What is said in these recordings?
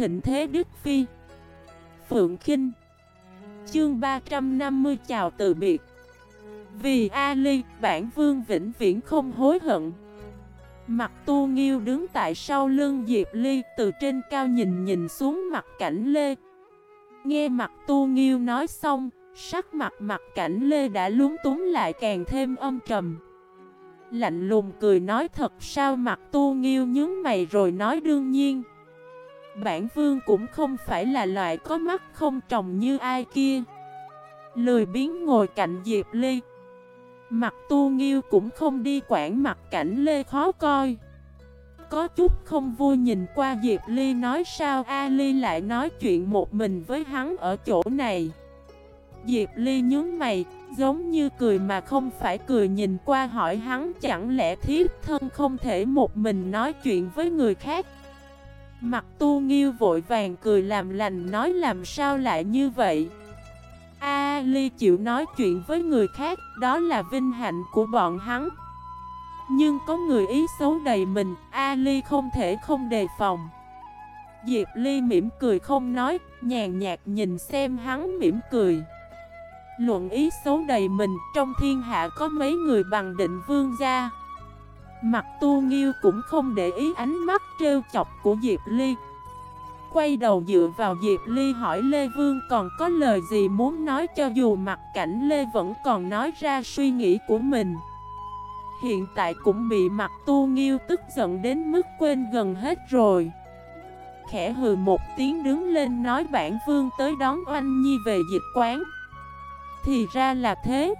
thịnh thế Đức Phi. Phượng Kinh. Chương 350 chào từ biệt. Vì Ali, bản vương vĩnh viễn không hối hận. Mặt tu nghiêu đứng tại sau lưng Diệp Ly Từ trên cao nhìn nhìn xuống mặt cảnh Lê. Nghe mặt tu nghiêu nói xong Sắc mặt mặt cảnh Lê đã lúng túng lại càng thêm âm trầm. Lạnh lùng cười nói thật sao mặt tu nghiêu nhướng mày rồi nói đương nhiên. Bản vương cũng không phải là loại có mắt không trồng như ai kia. Lười biến ngồi cạnh Diệp Ly Mặt tu nghiêu cũng không đi quản mặt cảnh Lê khó coi. Có chút không vui nhìn qua Diệp Ly nói sao A Ly lại nói chuyện một mình với hắn ở chỗ này. Diệp Ly nhướng mày, giống như cười mà không phải cười nhìn qua hỏi hắn chẳng lẽ thiếp thân không thể một mình nói chuyện với người khác? Mặt tu nghiêu vội vàng cười làm lành, nói làm sao lại như vậy? A Ly chịu nói chuyện với người khác, Đó là vinh hạnh của bọn hắn. Nhưng có người ý xấu đầy mình A Ly không thể không đề phòng. Diệp Ly mỉm cười không nói, Nhàn nhạt nhìn xem hắn mỉm cười. Luận ý xấu đầy mình, Trong thiên hạ có mấy người bằng định vương gia? Mặt tu nghiêu cũng không để ý ánh mắt trêu chọc của Diệp Ly. Quay đầu dựa vào Diệp Ly hỏi Lê Vương còn có lời gì muốn nói cho dù mặt cảnh Lê vẫn còn nói ra suy nghĩ của mình. Hiện tại cũng bị mặt tu nghiêu tức giận đến mức quên gần hết rồi. Khẽ hừ một tiếng đứng lên nói bản vương tới đón oanh nhi về dịch quán. Thì ra là thế.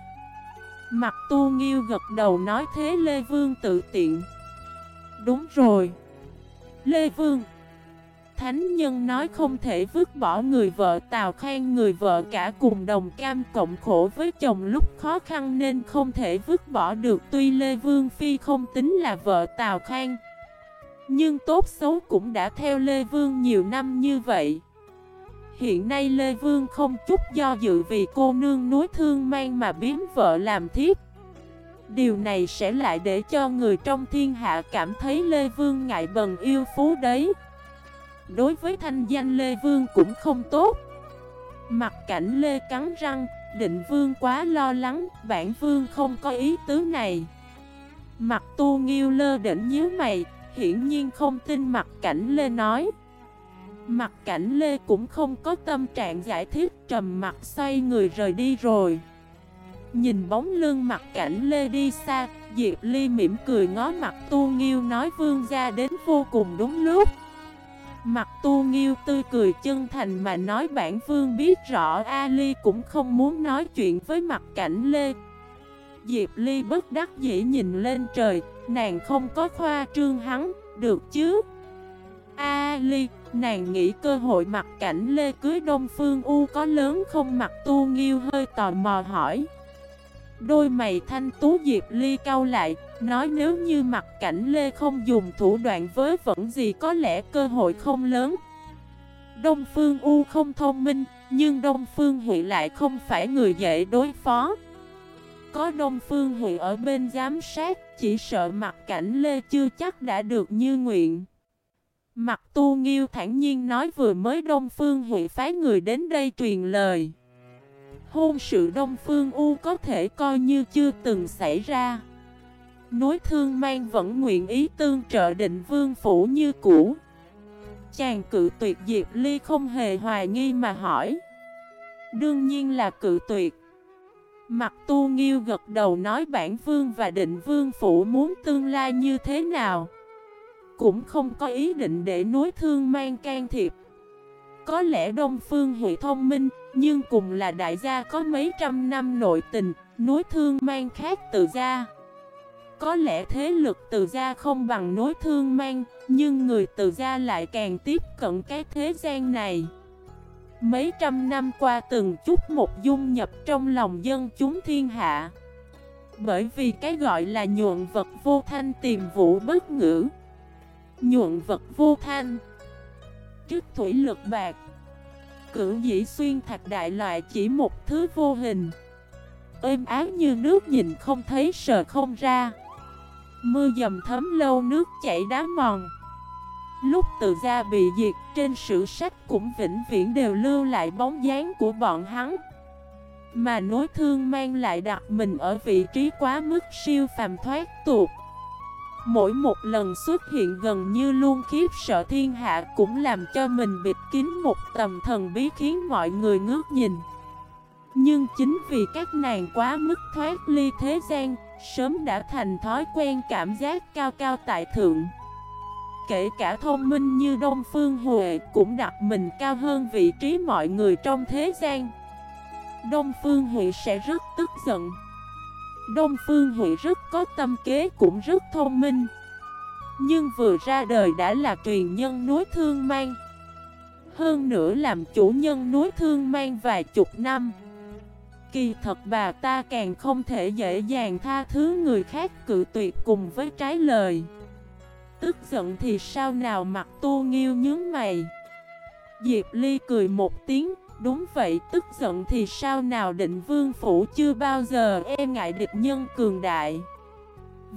Mặt tu nghiêu gật đầu nói thế Lê Vương tự tiện. Đúng rồi. Lê Vương. Thánh nhân nói không thể vứt bỏ người vợ, Tào Khang người vợ cả cùng đồng cam cộng khổ với chồng lúc khó khăn nên không thể vứt bỏ được. Tuy Lê Vương Phi không tính là vợ Tào Khang, Nhưng tốt xấu cũng đã theo Lê Vương nhiều năm như vậy. Hiện nay Lê Vương không chút do dự vì cô nương núi thương mang mà biếm vợ làm thiếp. Điều này sẽ lại để cho người trong thiên hạ cảm thấy Lê Vương ngại bần yêu phú đấy. Đối với thanh danh Lê Vương cũng không tốt. Mặt cảnh Lê cắn răng, Định Vương quá lo lắng, Bản Vương không có ý tứ này. Mặt tu nghiêu lơ đỉnh nhíu mày, Hiển nhiên không tin mặt cảnh Lê nói. Mặt cảnh Lê cũng không có tâm trạng giải thích Trầm mặt xoay người rời đi rồi. Nhìn bóng lưng mặt cảnh Lê đi xa Diệp Ly mỉm cười ngó mặt tu nghiêu nói vương gia đến vô cùng đúng lúc. Mặt tu nghiêu tươi cười chân thành mà nói bản vương biết rõ a ly cũng không muốn nói chuyện với mặt cảnh Lê. Diệp Ly bất đắc dĩ nhìn lên trời Nàng không có khoa trương hắn, được chứ? A ly nàng nghĩ cơ hội mặt cảnh Lê cưới Đông Phương U có lớn không mặt tu nghiêu hơi tò mò hỏi Đôi mày thanh tú Diệp Ly cau lại, nói nếu như mặt cảnh Lê không dùng thủ đoạn với vẫn gì có lẽ cơ hội không lớn. Đông Phương U không thông minh, nhưng Đông Phương Huệ lại không phải người dễ đối phó. Có Đông Phương Huệ ở bên giám sát, chỉ sợ mặt cảnh Lê chưa chắc đã được như nguyện. Mặt tu nghiêu thản nhiên nói vừa mới Đông Phương Huệ phái người đến đây truyền lời. Hôn sự Đông Phương U có thể coi như chưa từng xảy ra. Nối thương mang vẫn nguyện ý tương trợ định vương phủ như cũ. Chàng cự tuyệt Diệp Ly không hề hoài nghi mà hỏi. Đương nhiên là cự tuyệt. Mặt tu nghiêu gật đầu nói bản vương và định vương phủ muốn tương lai như thế nào? Cũng không có ý định để nối thương mang can thiệp Có lẽ Đông Phương Huệ thông minh nhưng cùng là đại gia có mấy trăm năm nội tình, núi thương mang khác từ gia. Có lẽ thế lực từ gia không bằng nối thương mang, nhưng người từ gia lại càng tiếp cận cái thế gian này. Mấy trăm năm qua từng chút một dung nhập trong lòng dân chúng thiên hạ. Bởi vì cái gọi là nhuận vật vô thanh tìm vũ bất ngữ. Nhuận vật vô thanh. Trước thủy lực bạc. Cửu dĩ xuyên thạch đại loại chỉ một thứ vô hình. Êm áo như nước nhìn không thấy sờ không ra. Mưa dầm thấm lâu nước chảy đá mòn. Lúc từ gia bị diệt trên sử sách cũng vĩnh viễn đều lưu lại bóng dáng của bọn hắn. Mà nối thương mang lại đặt mình ở vị trí quá mức siêu phàm thoát tuột Mỗi một lần xuất hiện gần như luôn khiếp sợ thiên hạ cũng làm cho mình bịt kín một tầm thần bí khiến mọi người ngước nhìn. Nhưng chính vì các nàng quá mức thoát ly thế gian, Sớm đã thành thói quen cảm giác cao cao tại thượng. Kể cả thông minh như Đông Phương Huệ cũng đặt mình cao hơn vị trí mọi người trong thế gian. Đông Phương Huệ sẽ rất tức giận. Đông Phương Hụy rất có tâm kế, cũng rất thông minh. Nhưng vừa ra đời đã là truyền nhân núi Thương Mang. Hơn nữa làm chủ nhân núi Thương Mang vài chục năm. Kỳ thật bà ta càng không thể dễ dàng tha thứ người khác cự tuyệt cùng với trái lời. Tức giận thì sao nào mặt tu nghiêu nhướng mày. Diệp Ly cười một tiếng Đúng vậy tức giận thì sao nào định vương phủ chưa bao giờ e ngại địch nhân cường đại.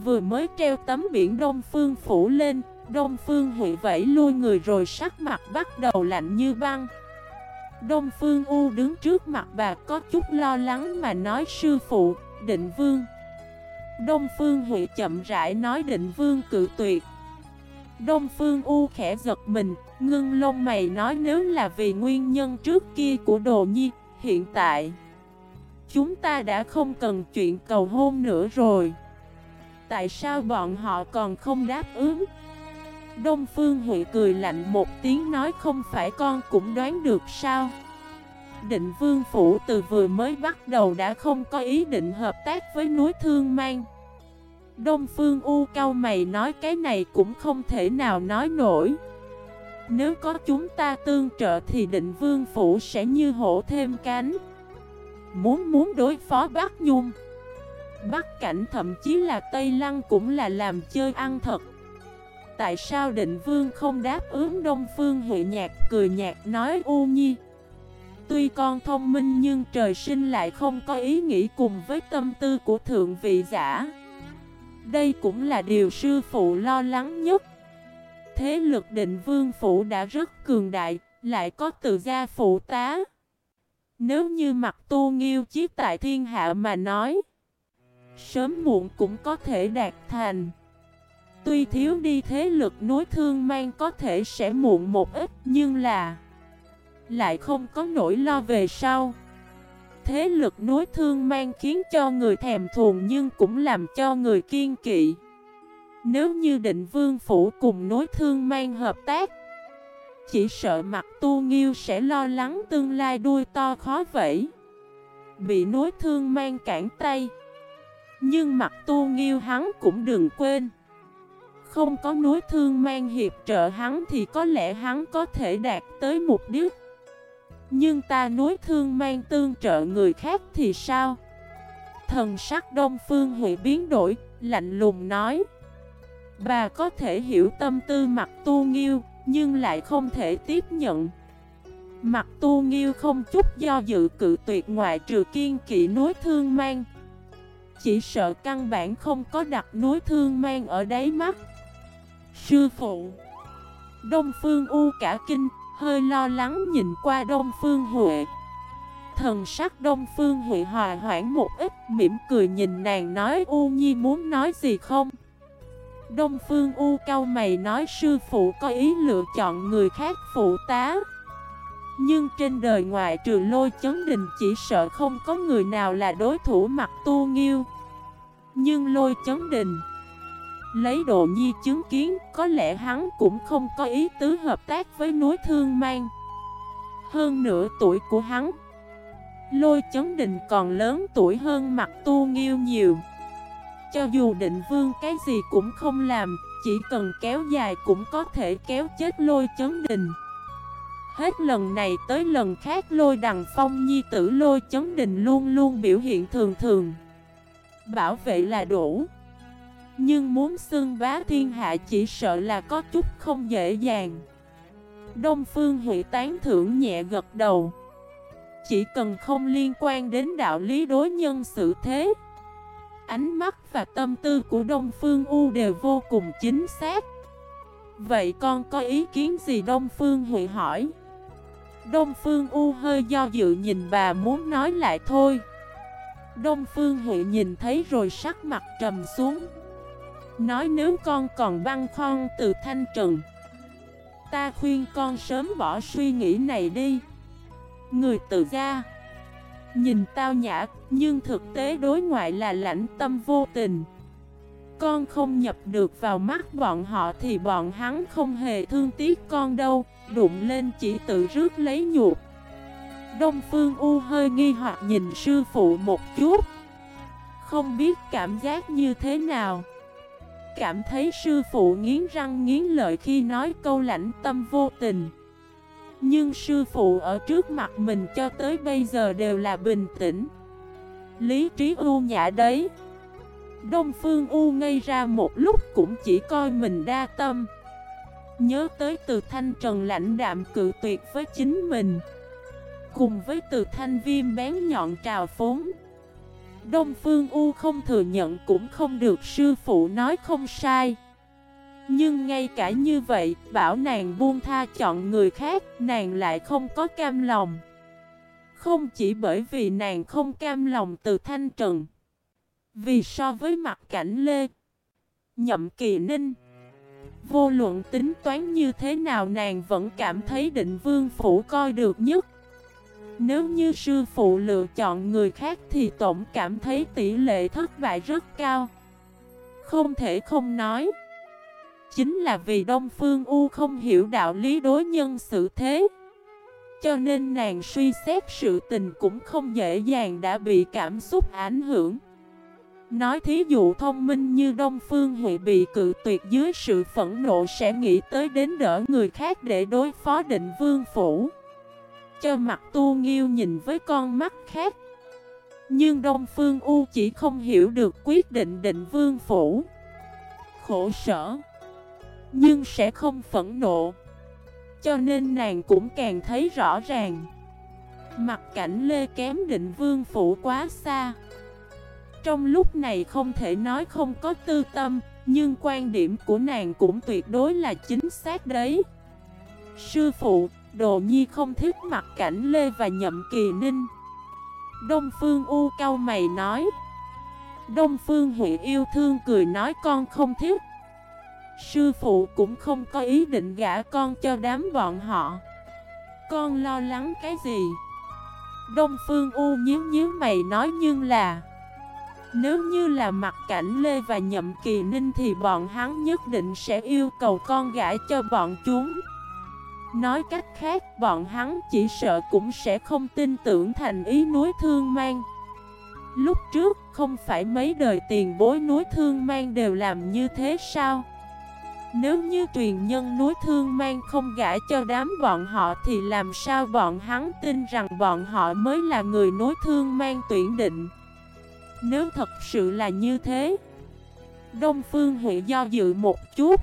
Vừa mới treo tấm biển Đông Phương phủ lên Đông Phương Hụy vẫy lui người rồi sắc mặt bắt đầu lạnh như băng. Đông Phương U đứng trước mặt bà có chút lo lắng mà nói sư phụ, định vương. Đông Phương Hụy chậm rãi nói định vương cự tuyệt. Đông Phương U khẽ giật mình, ngưng lông mày nói nếu là vì nguyên nhân trước kia của Đồ Nhi, hiện tại Chúng ta đã không cần chuyện cầu hôn nữa rồi. Tại sao bọn họ còn không đáp ứng? Đông Phương Huệ cười lạnh một tiếng nói không phải con cũng đoán được sao? Định Vương Phủ từ vừa mới bắt đầu đã không có ý định hợp tác với núi Thương Mang. Đông Phương U cao mày nói cái này cũng không thể nào nói nổi. Nếu có chúng ta tương trợ thì định vương phủ sẽ như hổ thêm cánh. Muốn muốn đối phó Bắc Nhung. Bắc Cảnh thậm chí là Tây Lăng cũng là làm chơi ăn thật. Tại sao định vương không đáp ứng Đông Phương Huệ nhạc cười nhạt nói U Nhi? Tuy con thông minh nhưng trời sinh lại không có ý nghĩ cùng với tâm tư của thượng vị giả. Đây cũng là điều sư phụ lo lắng nhất. Thế lực định vương phủ đã rất cường đại, Lại có từ gia phụ tá. Nếu như mặt tu nghiêu chiếc tại thiên hạ mà nói, Sớm muộn cũng có thể đạt thành. Tuy thiếu đi thế lực nối thương mang có thể sẽ muộn một ít, Nhưng là Lại không có nỗi lo về sau. Thế lực nối thương mang khiến cho người thèm thuồng nhưng cũng làm cho người kiên kỵ. Nếu như định vương phủ cùng nối thương mang hợp tác Chỉ sợ mặt tu nghiêu sẽ lo lắng tương lai đuôi to khó vẫy. Bị nối thương mang cản tay. Nhưng mặt tu nghiêu hắn cũng đừng quên. Không có nối thương mang hiệp trợ hắn thì có lẽ hắn có thể đạt tới mục đích. Nhưng ta nối thương mang tương trợ người khác thì sao? Thần sắc Đông Phương hủy biến đổi, lạnh lùng nói. Bà có thể hiểu tâm tư mặt tu nghiêu, nhưng lại không thể tiếp nhận. Mặt tu nghiêu không chút do dự cự tuyệt ngoại trừ kiên kỵ núi thương mang. Chỉ sợ căn bản không có đặt núi thương mang ở đáy mắt. Sư phụ Đông Phương U cả kinh Hơi lo lắng nhìn qua Đông Phương Huệ. Thần sắc Đông Phương Huệ hòa hoãn một ít mỉm cười nhìn nàng nói U Nhi muốn nói gì không? Đông Phương U cao mày nói sư phụ có ý lựa chọn người khác phụ tá Nhưng trên đời ngoài trừ lôi chấn đình chỉ sợ không có người nào là đối thủ mặt tu nghiêu Nhưng lôi chấn đình Lấy đồ nhi chứng kiến, có lẽ hắn cũng không có ý tứ hợp tác với núi thương mang. Hơn nửa tuổi của hắn, lôi chấn Đình còn lớn tuổi hơn mặt tu nghiêu nhiều. Cho dù định vương cái gì cũng không làm, chỉ cần kéo dài cũng có thể kéo chết lôi chấn đình. Hết lần này tới lần khác lôi đằng phong nhi tử lôi chấn đình luôn luôn biểu hiện thường thường. Bảo vệ là đủ. Nhưng muốn xưng bá thiên hạ chỉ sợ là có chút không dễ dàng Đông Phương Hỷ tán thưởng nhẹ gật đầu Chỉ cần không liên quan đến đạo lý đối nhân xử thế Ánh mắt và tâm tư của Đông Phương U đều vô cùng chính xác. Vậy con có ý kiến gì? Đông Phương Huệ hỏi. Đông Phương U hơi do dự nhìn bà muốn nói lại thôi. Đông Phương Huệ nhìn thấy rồi sắc mặt trầm xuống. Nói nếu con còn băng khoăn từ thanh trần Ta khuyên con sớm bỏ suy nghĩ này đi. Người tự ra Nhìn tao nhã, Nhưng thực tế đối ngoại là lãnh tâm vô tình. Con không nhập được vào mắt bọn họ Thì bọn hắn không hề thương tiếc con đâu, Đụng lên chỉ tự rước lấy nhuột Đông Phương U hơi nghi hoặc nhìn sư phụ một chút. Không biết cảm giác như thế nào. Cảm thấy sư phụ nghiến răng nghiến lợi khi nói câu lãnh tâm vô tình. Nhưng sư phụ ở trước mặt mình cho tới bây giờ đều là bình tĩnh. Lý trí u nhã đấy. Đông Phương U ngây ra một lúc cũng chỉ coi mình đa tâm. Nhớ tới từ thanh trần lãnh đạm cự tuyệt với chính mình. Cùng với từ thanh viêm bén nhọn trào phốn Đông Phương U không thừa nhận cũng không được sư phụ nói không sai. Nhưng ngay cả như vậy, bảo nàng buông tha chọn người khác, nàng lại không có cam lòng. Không chỉ bởi vì nàng không cam lòng từ thanh trần Vì so với mặt cảnh Lê Nhậm kỳ ninh Vô luận tính toán như thế nào nàng vẫn cảm thấy định vương phủ coi được nhất. Nếu như sư phụ lựa chọn người khác thì tổng cảm thấy tỷ lệ thất bại rất cao. Không thể không nói Chính là vì Đông Phương U không hiểu đạo lý đối nhân xử thế. Cho nên nàng suy xét sự tình cũng không dễ dàng đã bị cảm xúc ảnh hưởng. Nói thí dụ thông minh như Đông Phương Huệ bị cự tuyệt dưới sự phẫn nộ sẽ nghĩ tới đến đỡ người khác để đối phó định vương phủ. Cho mặt tu nghiêu nhìn với con mắt khác. Nhưng Đông Phương U chỉ không hiểu được quyết định định vương phủ. Khổ sở. Nhưng sẽ không phẫn nộ. Cho nên nàng cũng càng thấy rõ ràng. Mặt cảnh Lê kém định vương phủ quá xa. Trong lúc này không thể nói không có tư tâm Nhưng quan điểm của nàng cũng tuyệt đối là chính xác đấy. Sư phụ, Đồ Nhi không thích mặt cảnh Lê và Nhậm Kỳ Ninh. Đông Phương U cao mày nói. Đông Phương Huệ yêu thương cười nói con không thích. Sư phụ cũng không có ý định gả con cho đám bọn họ Con lo lắng cái gì Đông Phương U nhíu nhíu mày nói nhưng là Nếu như là mặt cảnh Lê và Nhậm Kỳ Ninh thì bọn hắn nhất định sẽ yêu cầu con gả cho bọn chúng Nói cách khác, bọn hắn chỉ sợ cũng sẽ không tin tưởng thành ý núi thương mang. Lúc trước, không phải mấy đời tiền bối núi thương mang đều làm như thế sao? Nếu như truyền nhân núi thương mang không gã cho đám bọn họ thì làm sao bọn hắn tin rằng bọn họ mới là người núi thương mang tuyển định? Nếu thật sự là như thế, Đông Phương Huệ do dự một chút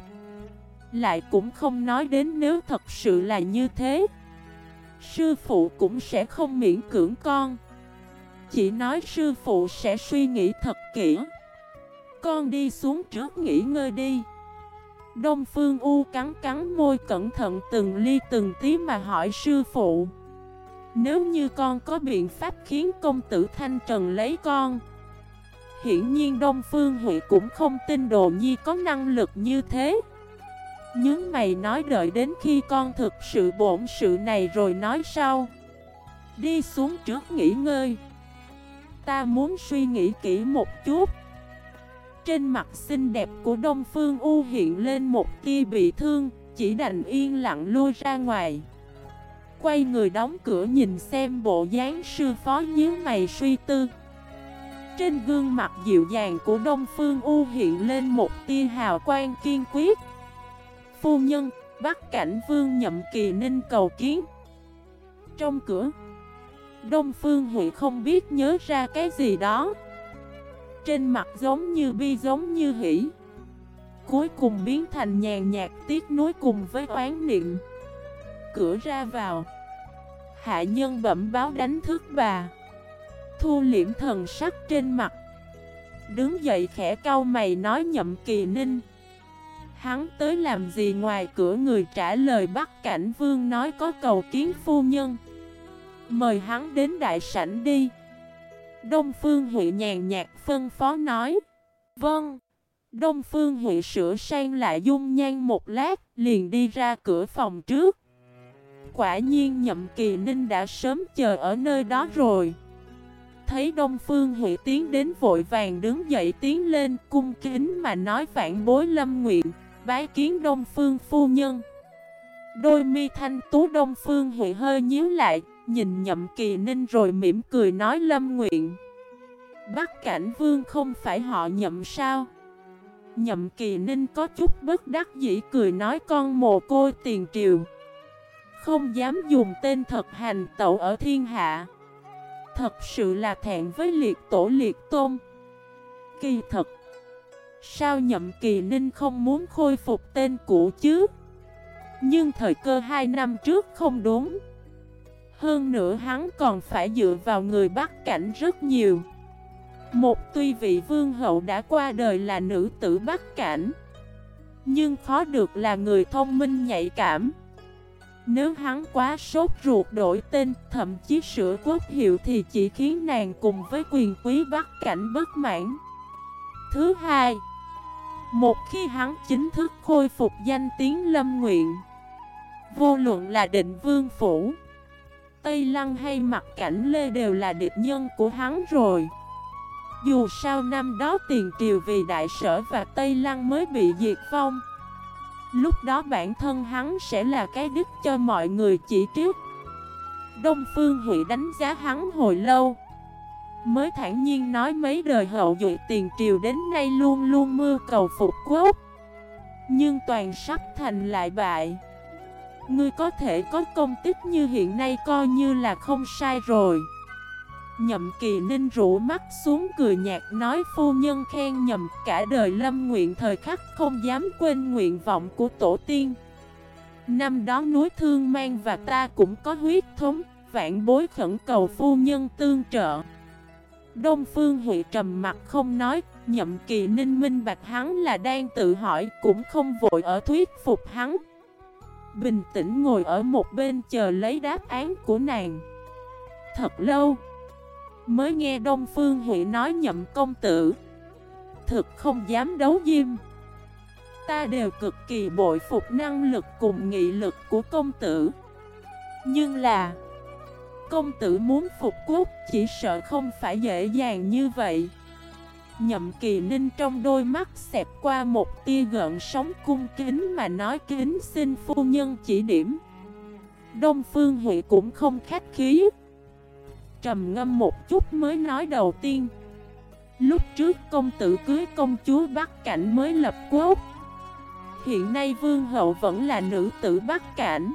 lại cũng không nói đến nếu thật sự là như thế. Sư phụ cũng sẽ không miễn cưỡng con. Chỉ nói sư phụ sẽ suy nghĩ thật kỹ. Con đi xuống trước nghỉ ngơi đi. Đông Phương U cắn cắn môi cẩn thận từng ly từng tí mà hỏi sư phụ. Nếu như con có biện pháp khiến công tử Thanh Trần lấy con, Hiển nhiên Đông Phương Huệ cũng không tin Đồ Nhi có năng lực như thế. Nhưng mày nói đợi đến khi con thực sự bổn sự này rồi nói sau. Đi xuống trước nghỉ ngơi. Ta muốn suy nghĩ kỹ một chút. Trên mặt xinh đẹp của Đông Phương U hiện lên một tia bị thương Chỉ đành yên lặng lui ra ngoài. Quay người đóng cửa nhìn xem bộ dáng sư phó nhíu mày suy tư. Trên gương mặt dịu dàng của Đông Phương U hiện lên một tia hào quang kiên quyết. Phu nhân, bắt cảnh vương nhậm kỳ ninh cầu kiến. Trong cửa Đông Phương Huệ không biết nhớ ra cái gì đó. Trên mặt giống như bi, giống như hỉ Cuối cùng biến thành nhàn nhạt, tiếc nối cùng với oán niệm. Cửa ra vào. Hạ nhân bẩm báo đánh thức bà. Thu liễm thần sắc trên mặt. Đứng dậy khẽ cau mày nói nhậm kỳ ninh. Hắn tới làm gì ngoài cửa người trả lời Bắc Cảnh Vương nói có cầu kiến phu nhân. Mời hắn đến đại sảnh đi. Đông Phương Huệ nhàn nhạt phân phó nói. Vâng. Đông Phương Huệ sửa sang lại dung nhan một lát Liền đi ra cửa phòng trước. Quả nhiên nhậm kỳ ninh đã sớm chờ ở nơi đó rồi. Thấy Đông Phương Huệ tiến đến vội vàng đứng dậy tiến lên cung kính mà nói phản bối lâm nguyện Bái kiến Đông Phương phu nhân Đôi mi thanh tú Đông Phương hụi hơi nhíu lại, Nhìn nhậm kỳ ninh rồi mỉm cười nói lâm nguyện. Bắc cảnh vương không phải họ nhậm sao? Nhậm kỳ ninh có chút bất đắc dĩ cười nói con mồ côi tiền triều. Không dám dùng tên thật hành tẩu ở thiên hạ. Thật sự là thẹn với liệt tổ liệt tôn. Kỳ thật, Sao nhậm kỳ ninh không muốn khôi phục tên cũ chứ? Nhưng thời cơ hai năm trước không đúng. Hơn nữa hắn còn phải dựa vào người bắt cảnh rất nhiều. Một tuy vị vương hậu đã qua đời là nữ tử bắt cảnh, Nhưng khó được là người thông minh nhạy cảm. Nếu hắn quá sốt ruột đổi tên, Thậm chí sửa quốc hiệu Thì chỉ khiến nàng cùng với quyền quý bắt cảnh bất mãn. Thứ hai, một khi hắn chính thức khôi phục danh tiếng lâm nguyện Vô luận là định vương phủ, Tây Lăng hay mặt cảnh Lê đều là địch nhân của hắn rồi. Dù sao năm đó tiền triều vì đại sở và Tây Lăng mới bị diệt vong, Lúc đó bản thân hắn sẽ là cái đích cho mọi người chỉ trước. Đông Phương Hụy đánh giá hắn hồi lâu, Mới thản nhiên nói mấy đời hậu dụy tiền triều đến nay luôn luôn mưa cầu phục quốc. Nhưng toàn sắc thành lại bại. Ngươi có thể có công tích như hiện nay coi như là không sai rồi. Nhậm kỳ ninh rũ mắt xuống cười nhạt nói phu nhân khen Nhậm cả đời lâm nguyện thời khắc không dám quên nguyện vọng của tổ tiên. Năm đó núi thương mang và ta cũng có huyết thống Vạn bối khẩn cầu phu nhân tương trợ. Đông Phương Huệ trầm mặt không nói, nhậm kỳ ninh minh bạch hắn là đang tự hỏi cũng không vội ở thuyết phục hắn. Bình tĩnh ngồi ở một bên chờ lấy đáp án của nàng. Thật lâu, mới nghe Đông Phương Huệ nói nhậm công tử. Thực không dám đấu diêm. Ta đều cực kỳ bội phục năng lực cùng nghị lực của công tử. Nhưng là công tử muốn phục quốc chỉ sợ không phải dễ dàng như vậy Nhậm kỳ ninh trong đôi mắt xẹp qua một tia gợn sóng cung kính mà nói kính xin phu nhân chỉ điểm. Đông Phương Huệ cũng không khách khí. Trầm ngâm một chút mới nói đầu tiên. Lúc trước công tử cưới công chúa Bắc Cảnh mới lập quốc. Hiện nay vương hậu vẫn là nữ tử Bắc Cảnh.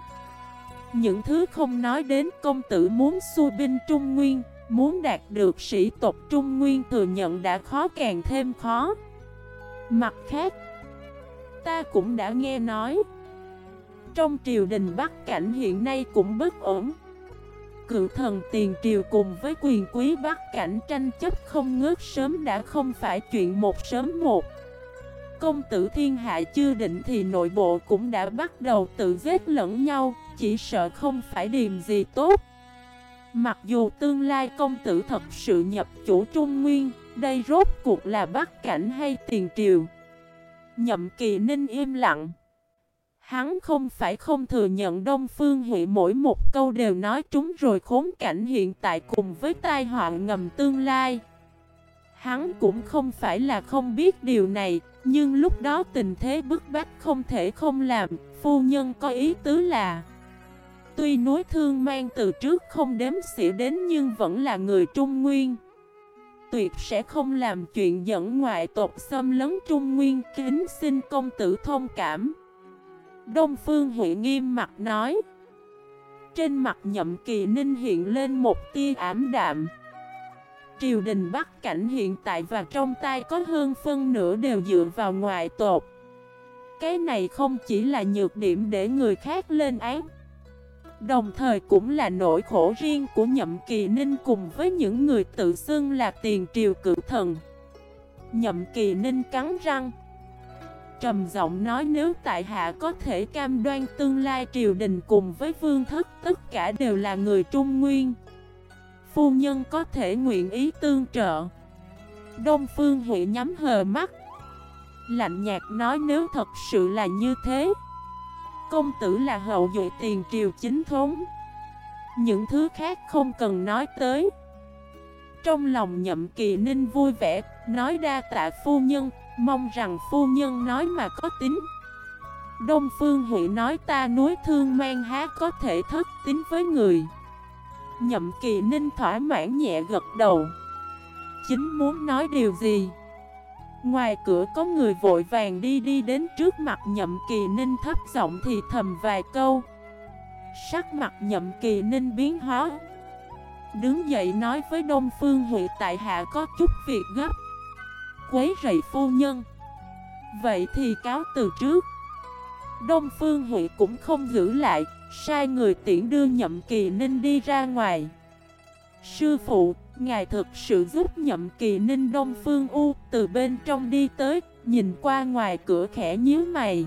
Những thứ không nói đến công tử muốn xua binh Trung Nguyên. Muốn đạt được sĩ tộc Trung Nguyên thừa nhận đã khó càng thêm khó. Mặt khác, Ta cũng đã nghe nói, Trong triều đình Bắc Cảnh hiện nay cũng bất ổn. Cựu thần tiền triều cùng với quyền quý Bắc Cảnh tranh chấp không ngớt sớm đã không phải chuyện một sớm một. Công tử thiên hạ chưa định thì nội bộ cũng đã bắt đầu tự giết lẫn nhau, chỉ sợ không phải điềm gì tốt. Mặc dù tương lai công tử thật sự nhập chủ Trung Nguyên, Đây rốt cuộc là Bắc Cảnh hay Tiền Triều? Nhậm kỳ ninh im lặng. Hắn không phải không thừa nhận Đông Phương Huệ mỗi một câu đều nói trúng rồi khốn cảnh hiện tại cùng với tai họa ngầm tương lai. Hắn cũng không phải là không biết điều này, Nhưng lúc đó tình thế bức bách không thể không làm, Phu nhân có ý tứ là Tuy núi thương mang từ trước không đếm xỉa đến nhưng vẫn là người Trung Nguyên. Tuyệt sẽ không làm chuyện dẫn ngoại tộc xâm lấn Trung Nguyên kính xin công tử thông cảm. Đông Phương Huệ nghiêm mặt nói. Trên mặt nhậm kỳ ninh hiện lên một tia ảm đạm. Triều đình Bắc Cảnh hiện tại và trong tay có hơn phân nửa đều dựa vào ngoại tộc. Cái này không chỉ là nhược điểm để người khác lên án Đồng thời cũng là nỗi khổ riêng của Nhậm Kỳ Ninh cùng với những người tự xưng là tiền triều cự thần Nhậm Kỳ Ninh cắn răng, trầm giọng nói nếu tại hạ có thể cam đoan tương lai triều đình cùng với vương thất tất cả đều là người trung nguyên. Phu nhân có thể nguyện ý tương trợ. Đông Phương Huệ nhắm hờ mắt. Lạnh nhạt nói nếu thật sự là như thế. Công tử là hậu duệ tiền triều chính thống. Những thứ khác không cần nói tới. Trong lòng nhậm kỳ ninh vui vẻ, nói đa tạ phu nhân, mong rằng phu nhân nói mà có tính. Đông Phương Huệ nói ta núi thương mang há có thể thất tính với người. Nhậm kỳ ninh thỏa mãn nhẹ gật đầu. Chính muốn nói điều gì? Ngoài cửa có người vội vàng đi đi đến trước mặt nhậm kỳ ninh thấp giọng thì thầm vài câu. Sắc mặt nhậm kỳ ninh biến hóa. Đứng dậy nói với Đông Phương Huệ tại hạ có chút việc gấp Quấy rầy phu nhân Vậy thì cáo từ trước Đông Phương Huệ cũng không giữ lại Sai người tiễn đưa nhậm kỳ ninh đi ra ngoài Sư phụ, ngài thực sự giúp nhậm kỳ ninh Đông Phương U Từ bên trong đi tới, nhìn qua ngoài cửa khẽ nhíu mày.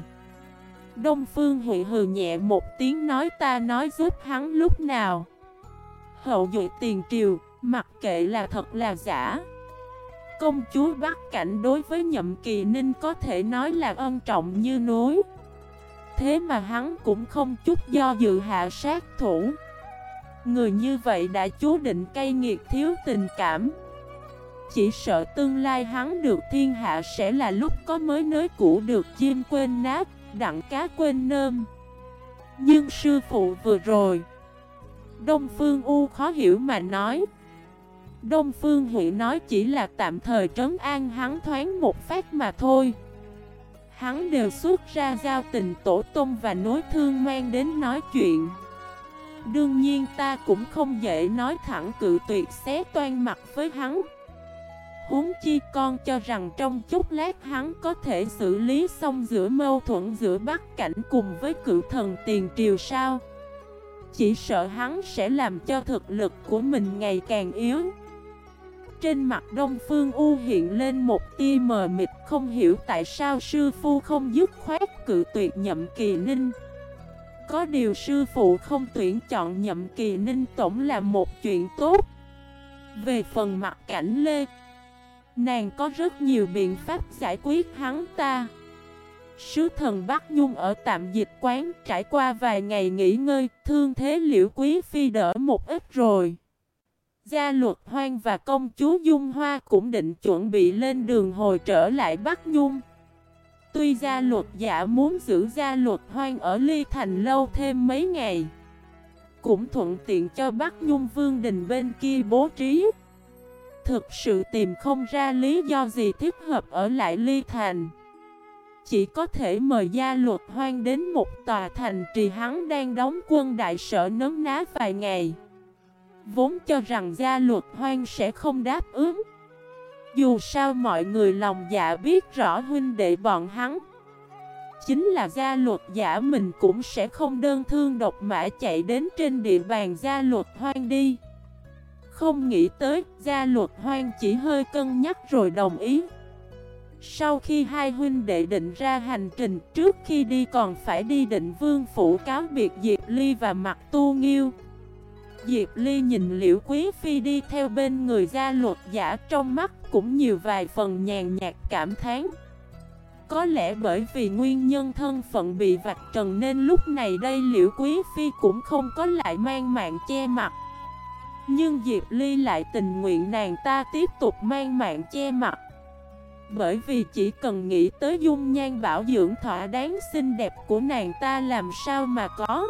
Đông Phương Huệ hừ nhẹ một tiếng nói ta nói giúp hắn lúc nào? Hậu dụ tiền triều, mặc kệ là thật là giả. Công chúa Bắc Cảnh đối với nhậm kỳ ninh có thể nói là ân trọng như núi. Thế mà hắn cũng không chút do dự hạ sát thủ. Người như vậy đã chú định cay nghiệt thiếu tình cảm. Chỉ sợ tương lai hắn được thiên hạ sẽ là lúc có mới nới cũ được chim quên nát, đặng cá quên nơm. Nhưng sư phụ vừa rồi Đông Phương U khó hiểu mà nói. Đông Phương Huệ nói chỉ là tạm thời trấn an hắn thoáng một phát mà thôi. Hắn đều xuất ra giao tình tổ tông và nối thương mang đến nói chuyện. Đương nhiên ta cũng không dễ nói thẳng cự tuyệt xé toan mặt với hắn. Huống chi con cho rằng trong chút lát hắn có thể xử lý xong giữa mâu thuẫn giữa Bắc Cảnh cùng với cự thần tiền triều sao? Chỉ sợ hắn sẽ làm cho thực lực của mình ngày càng yếu. Trên mặt Đông Phương U hiện lên một tia mờ mịt, Không hiểu tại sao sư phu không dứt khoát cự tuyệt nhậm kỳ ninh. Có điều sư phụ không tuyển chọn nhậm kỳ ninh tổng là một chuyện tốt Về phần mặt cảnh lê Nàng có rất nhiều biện pháp giải quyết hắn ta Sứ thần Bắc Nhung ở tạm dịch quán trải qua vài ngày nghỉ ngơi, thương thế liễu quý phi đỡ một ít rồi. Gia luật hoang và công chúa Dung Hoa cũng định chuẩn bị lên đường hồi trở lại Bắc Nhung. Tuy gia luật giả muốn giữ gia luật hoang ở Ly Thành lâu thêm mấy ngày. Cũng thuận tiện cho Bắc Nhung Vương Đình bên kia bố trí. Thực sự tìm không ra lý do gì thích hợp ở lại Ly Thành chỉ có thể mời gia luật hoang đến một tòa thành trì hắn đang đóng quân đại sở nấn ná vài ngày. Vốn cho rằng gia luật hoang sẽ không đáp ứng. Dù sao mọi người lòng dạ biết rõ huynh đệ bọn hắn. Chính là gia luật giả mình cũng sẽ không đơn thương độc mã chạy đến trên địa bàn gia luật hoang đi. Không nghĩ tới, gia luật hoang chỉ hơi cân nhắc rồi đồng ý. Sau khi hai huynh đệ định ra hành trình trước khi đi còn phải đi định vương phủ cáo biệt Diệp Ly và mặt tu nghiêu Diệp Ly nhìn liễu quý phi đi theo bên người gia luật giả trong mắt cũng nhiều vài phần nhàn nhạt cảm thán. Có lẽ bởi vì nguyên nhân thân phận bị vạch trần nên lúc này đây liễu quý phi cũng không có lại mang mạng che mặt. Nhưng Diệp Ly lại tình nguyện nàng ta tiếp tục mang mạng che mặt. Bởi vì chỉ cần nghĩ tới dung nhan bảo dưỡng thỏa đáng xinh đẹp của nàng ta làm sao mà có.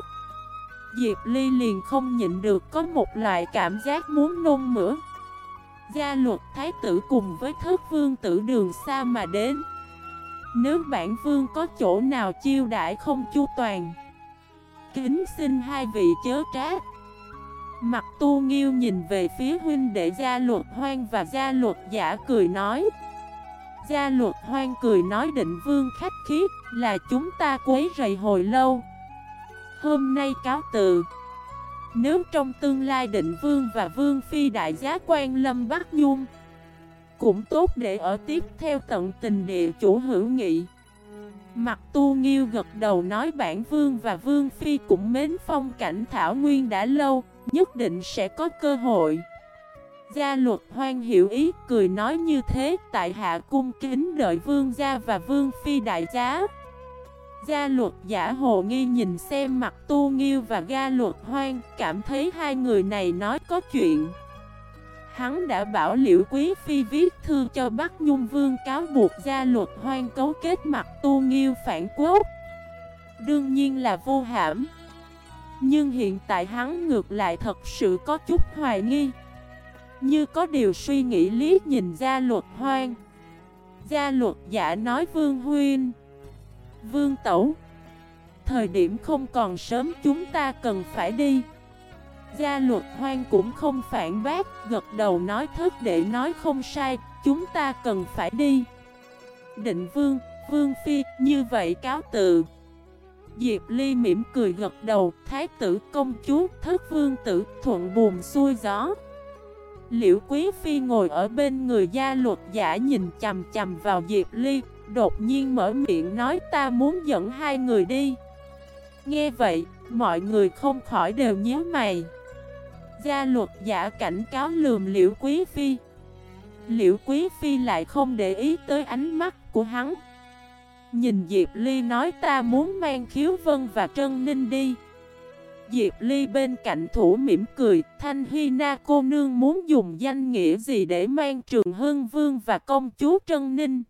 Diệp Ly liền không nhịn được có một loại cảm giác muốn nôn mửa. Gia luật thái tử cùng với thất vương tử đường xa mà đến. Nếu bản vương có chỗ nào chiêu đãi không chu toàn, Kính xin hai vị chớ trách Mặt tu nghiêu nhìn về phía huynh đệ gia luật hoang và gia luật giả cười nói. Gia luật hoang cười nói định vương khách khiết là chúng ta quấy rầy hồi lâu. Hôm nay cáo từ Nếu trong tương lai định vương và vương phi đại giá quan lâm Bắc Nhung Cũng tốt để ở tiếp theo tận tình địa chủ hữu nghị Mặt tu nghiêu gật đầu nói bản vương và vương phi cũng mến phong cảnh thảo nguyên đã lâu, nhất định sẽ có cơ hội. Gia luật hoan hiểu ý cười nói như thế tại hạ cung kính đợi vương gia và vương phi đại giá. Gia luật giả hồ nghi nhìn xem mặt tu nghiêu và gia luật hoang, Cảm thấy hai người này nói có chuyện. Hắn đã bảo liễu quý phi viết thư cho Bắc Nhung Vương cáo buộc gia luật hoang cấu kết mặt tu nghiêu phản quốc. Đương nhiên là vô hãm. Nhưng hiện tại hắn ngược lại thật sự có chút hoài nghi. Như có điều suy nghĩ liếc nhìn gia luật hoang. Gia luật giả nói Vương Huynh Vương Tẩu. Thời điểm không còn sớm chúng ta cần phải đi. Gia luật hoang cũng không phản bác Gật đầu nói thức để nói không sai Chúng ta cần phải đi. Định vương, vương phi Như vậy cáo tự Diệp Ly mỉm cười gật đầu Thái tử công chúa thất vương tử Thuận buồm xuôi gió. Liễu Quý Phi ngồi ở bên người gia luật giả nhìn chầm chầm vào Diệp Ly. Đột nhiên mở miệng nói ta muốn dẫn hai người đi. Nghe vậy, mọi người không khỏi đều nhớ mày. Gia luật giả cảnh cáo lườm liễu quý phi. Liễu quý phi lại không để ý tới ánh mắt của hắn. Nhìn Diệp Ly nói ta muốn mang khiếu vân và Trân Ninh đi. Diệp Ly bên cạnh thủ mỉm cười Thanh Hy Na cô nương muốn dùng danh nghĩa gì để mang trường hưng vương và công chúa Trân Ninh?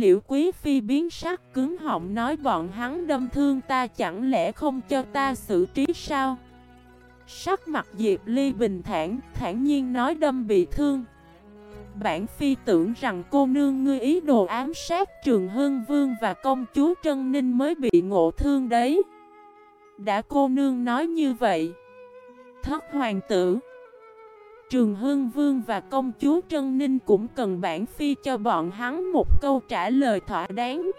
Liễu Quý Phi biến sắc cứng họng nói bọn hắn đâm thương ta chẳng lẽ không cho ta xử trí sao? Sắc mặt Diệp Ly bình thản, thản nhiên nói đâm bị thương. Bản Phi tưởng rằng cô nương ngươi ý đồ ám sát Trường Hưng Vương và công chúa Trân Ninh mới bị ngộ thương đấy. Đã cô nương nói như vậy. Thất hoàng tử. Trường Hương Vương và công chúa Trân Ninh cũng cần bản phi cho bọn hắn một câu trả lời thỏa đáng.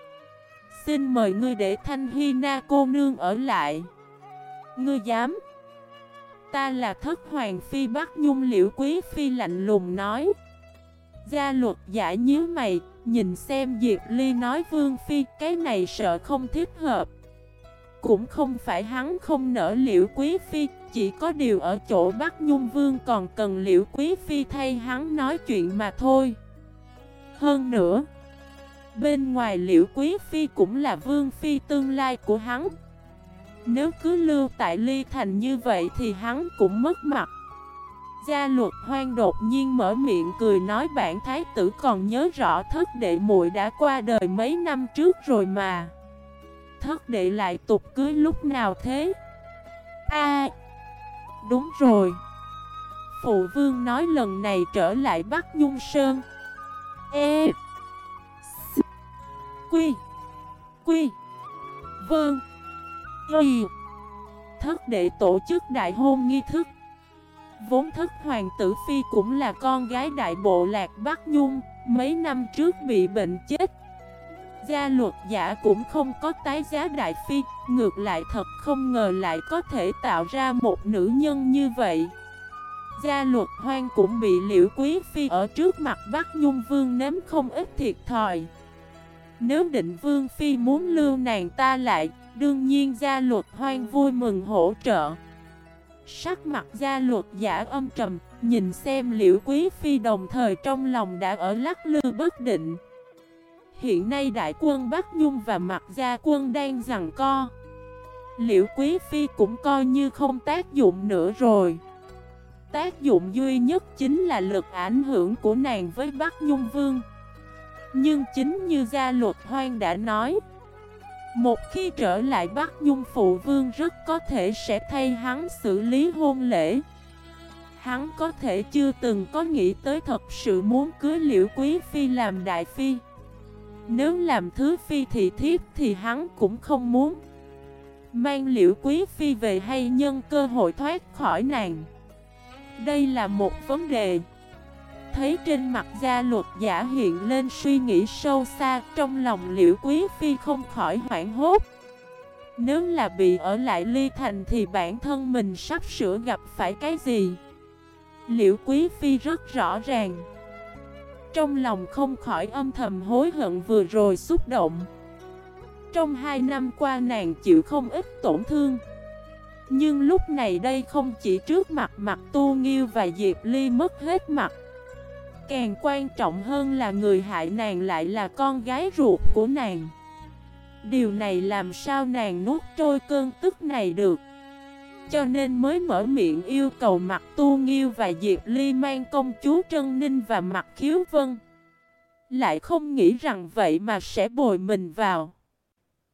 Xin mời ngươi để Thanh Hy Na cô nương ở lại. Ngươi dám? Ta là thất hoàng phi Bắc Nhung Liễu Quý Phi lạnh lùng nói. Gia luật giả nhíu mày, nhìn xem Diệp Ly nói Vương Phi cái này sợ không thích hợp. Cũng không phải hắn không nở liễu quý phi chỉ có điều ở chỗ Bắc Nhung Vương còn cần liễu quý phi thay hắn nói chuyện mà thôi. Hơn nữa Bên ngoài liễu quý phi cũng là vương phi tương lai của hắn. Nếu cứ lưu tại ly thành như vậy thì hắn cũng mất mặt. Gia luật hoang đột nhiên mở miệng cười nói bản thái tử còn nhớ rõ thất đệ muội đã qua đời mấy năm trước rồi mà. Thất đệ lại tục cưới lúc nào thế? A, Đúng rồi. Phụ vương nói lần này trở lại Bắc Nhung Sơn. E S Quy Quy Vương Y. Thất đệ tổ chức đại hôn nghi thức. Vốn thất hoàng tử phi cũng là con gái đại bộ lạc Bắc Nhung, Mấy năm trước bị bệnh chết. Gia luật giả cũng không có tái giá đại phi, Ngược lại thật không ngờ lại có thể tạo ra một nữ nhân như vậy. Gia luật hoang cũng bị liễu quý phi ở trước mặt Bắc Nhung Vương nếm không ít thiệt thòi. Nếu định Vương Phi muốn lưu nàng ta lại, Đương nhiên gia luật hoang vui mừng hỗ trợ. Sắc mặt gia luật giả âm trầm, Nhìn xem liễu quý phi đồng thời trong lòng đã ở lắc lư bất định. Hiện nay đại quân Bắc Nhung và mặt gia quân đang giằng co. Liễu Quý Phi cũng coi như không tác dụng nữa rồi. Tác dụng duy nhất chính là lực ảnh hưởng của nàng với Bắc Nhung Vương. Nhưng chính như gia luật hoang đã nói, Một khi trở lại Bắc Nhung Phụ Vương rất có thể sẽ thay hắn xử lý hôn lễ. Hắn có thể chưa từng có nghĩ tới thật sự muốn cưới Liễu Quý Phi làm Đại Phi nếu làm thứ phi thị thiếp thì hắn cũng không muốn. Mang liễu quý phi về hay nhân cơ hội thoát khỏi nàng? Đây là một vấn đề. Thấy trên mặt gia luật giả hiện lên suy nghĩ sâu xa, Trong lòng liễu quý phi không khỏi hoảng hốt. Nếu là bị ở lại ly thành thì bản thân mình sắp sửa gặp phải cái gì? Liễu quý phi rất rõ ràng trong lòng không khỏi âm thầm hối hận vừa rồi xúc động. Trong hai năm qua nàng chịu không ít tổn thương. Nhưng lúc này đây không chỉ trước mặt mặt tu nghiêu và Diệp Ly mất hết mặt, Càng quan trọng hơn là người hại nàng lại là con gái ruột của nàng. Điều này làm sao nàng nuốt trôi cơn tức này được? Cho nên mới mở miệng yêu cầu mặt tu nghiêu và Diệp Ly mang công chúa Trân Ninh và mặt khiếu vân. Lại không nghĩ rằng vậy mà sẽ bồi mình vào.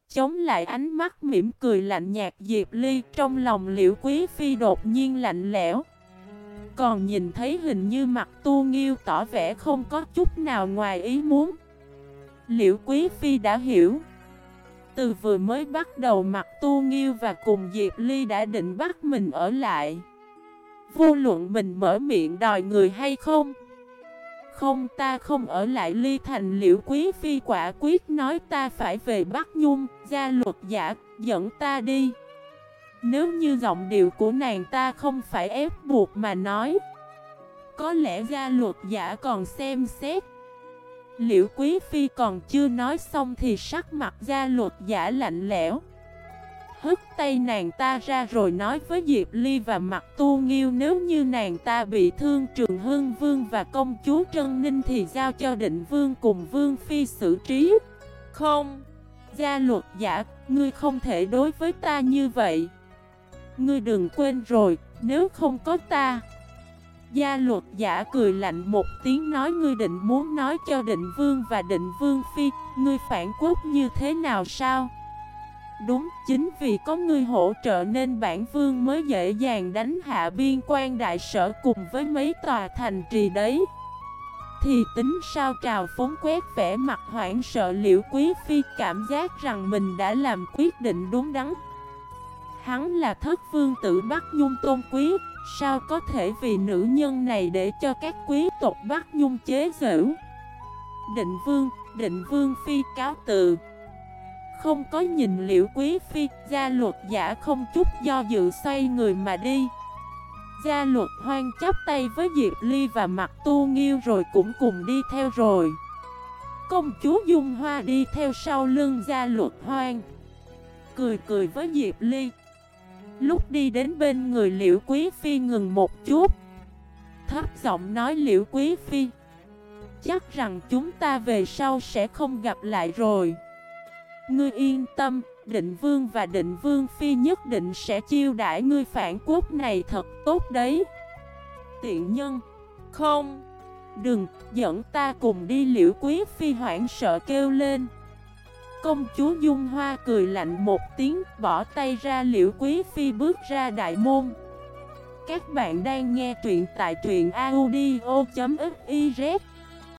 Chống lại ánh mắt mỉm cười lạnh nhạt Diệp Ly, Trong lòng liễu quý phi đột nhiên lạnh lẽo. Còn nhìn thấy hình như mặt tu nghiêu tỏ vẻ không có chút nào ngoài ý muốn. Liễu quý phi đã hiểu từ vừa mới bắt đầu mặt tu nghiêu và cùng Diệp Ly đã định bắt mình ở lại. Vô luận mình mở miệng đòi người hay không? Không, ta không ở lại Ly thành liễu quý phi quả quyết nói ta phải về Bắc Nhung, Gia luật giả, dẫn ta đi. Nếu như giọng điệu của nàng ta không phải ép buộc mà nói, Có lẽ gia luật giả còn xem xét. Liễu Quý Phi còn chưa nói xong thì sắc mặt gia luật giả lạnh lẽo. Hứt tay nàng ta ra rồi nói với Diệp Ly và mặt tu nghiêu Nếu như nàng ta bị thương Trường Hưng Vương và công chúa Trân Ninh Thì giao cho định vương cùng Vương Phi xử trí. Không. Gia luật giả Ngươi không thể đối với ta như vậy. Ngươi đừng quên rồi Nếu không có ta Gia luật giả cười lạnh một tiếng nói, ngươi định muốn nói cho định vương và định vương phi, Ngươi phản quốc như thế nào sao? Đúng, chính vì có ngươi hỗ trợ nên bản vương mới dễ dàng đánh hạ biên quan đại sở cùng với mấy tòa thành trì đấy. Thì tính sao? Trào phóng quét vẻ mặt hoảng sợ liễu quý phi cảm giác rằng mình đã làm quyết định đúng đắn. Hắn là thất vương tử Bắc Nhung tôn quý Sao có thể vì nữ nhân này để cho các quý tộc bắt Nhung chế giễu? Định vương, định vương phi cáo từ. Không có nhìn liễu quý phi Gia luật giả không chút do dự xoay người mà đi. Gia luật hoang chắp tay với Diệp Ly và mặt tu nghiêu rồi cũng cùng đi theo rồi. Công chúa Dung Hoa đi theo sau lưng gia luật hoang. Cười cười với Diệp Ly. Lúc đi đến bên người Liễu Quý Phi ngừng một chút. Thấp giọng nói Liễu Quý Phi Chắc rằng chúng ta về sau sẽ không gặp lại rồi. Ngươi yên tâm, định vương và định vương phi nhất định sẽ chiêu đãi ngươi phản quốc này thật tốt đấy. Tiện nhân Không Đừng dẫn ta cùng đi. Liễu quý phi hoảng sợ kêu lên. Công chúa Dung Hoa cười lạnh một tiếng, bỏ tay ra liễu quý phi bước ra đại môn. Các bạn đang nghe truyện tại truyện audio.fif